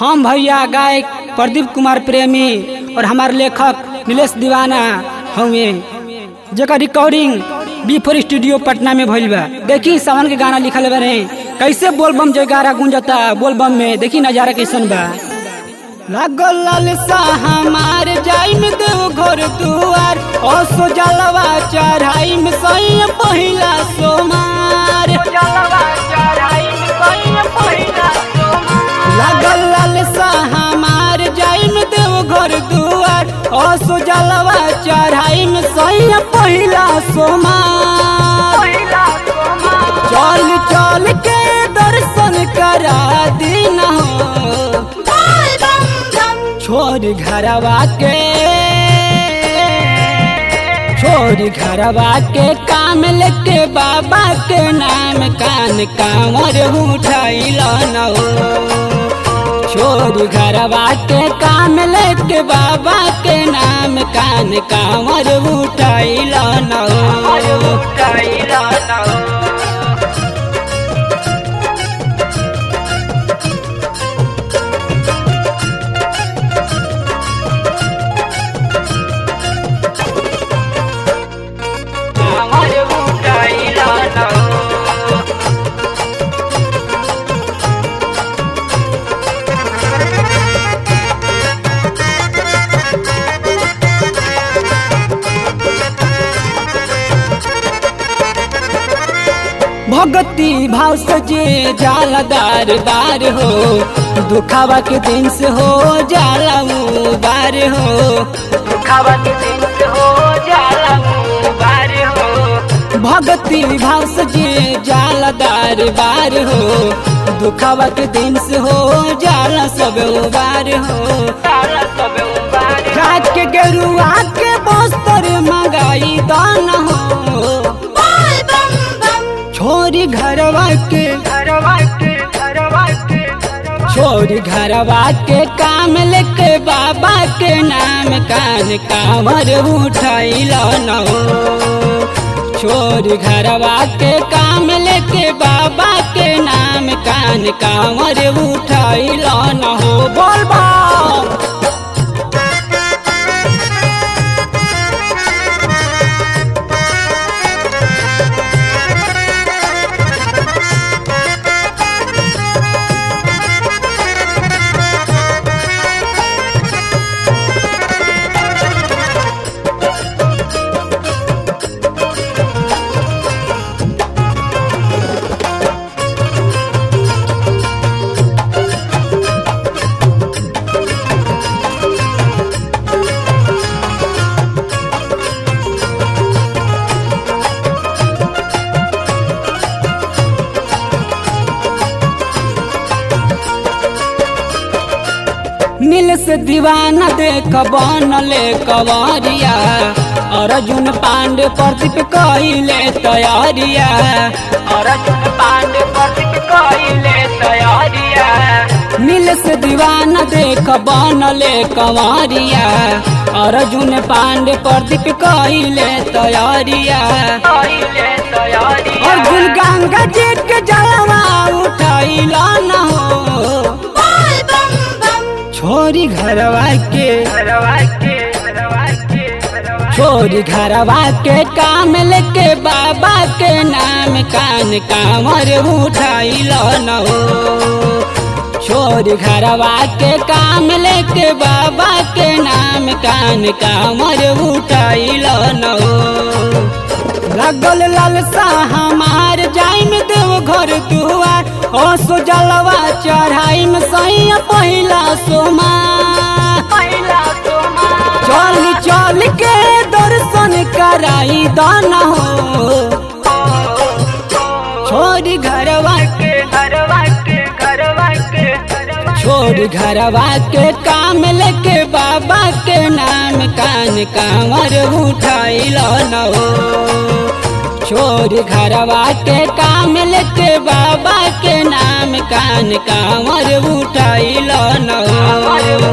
हम भैया गायक प्रदीप कुमार प्रेमी और हमारे लेखक नीलेश दीवाना हमें जेकर recording B four studio Patna में भइल बा। देखी सावन के गाना लिखल बारे कैसे बोलबम जयकारा गूंजता, बोलबम में देखी नज़ारा कैसन बा। लागल लालसा हमार जाई में देव घर दुआर ओ सो जलवा चढ़ाई में सही पहिला सोमार। सो जलवा चढ़ाई में सही पहिला सोमार चल चल के दर्शन करा दीना। छोड़ घरवा के छोड़ घरवा के काम लेके बाबा के नाम कान कांवर उठाइल न हो छोड़ घरवा के काम लेके बाबा के नाम कान कांवर उठाइल। उठाई हो भगती भाव सजे जाला दार बार हो। दुखावा के दिन से हो जाला बार हो। दुखावा के दिन से हो जाला बार हो। भगती भाव सजे जाला दार बार हो। दुखावा के दिन से हो, जाला सब बार हो। जाला सब बार रात के गेरुआ के बस्तर मंगाई के घरवा छोरी घरवा के काम लेके बाबा के नाम कान कांवर उठाइल न। हो छोरी घरवा के काम लेके बाबा के नाम कान कांवर उठाइल न। हो बोल बा। से दीवाना देख बनले कवरिया अर्जुन पांडे प्रदीप कइले तैयारिया। अर्जुन पांडे प्रदीप कइले तैयारिया। मिल से दीवाना देख बनले कवरिया अर्जुन पांडे प्रदीप कइले तैयारिया। तैयारिया। अर्जुन गंगा जी के जलवा उठाइल न हो। छोरी घरवा के छोरी घरवा के काम लेके बाबा के नाम कान कांवर उठाइल न हो। छोरी घरवा के काम लेके बाबा के नाम कान कांवर उठाइल न हो। लगल लालसा हमार जाई में देव घर दुआर जलवा चढ़ाई में सैया पहिला सोमा। पहिला सोमा। चल चल के दर्शन कराई दाना हो। छोरी घरवा के घरवा के घरवा के छोरी घरवा के काम लेके बाबा के नाम कान कांवर उठाइल न हो। छोरी घरवा के काम लेके बाबा के नाम कान कांवर हो उठाइला न। हो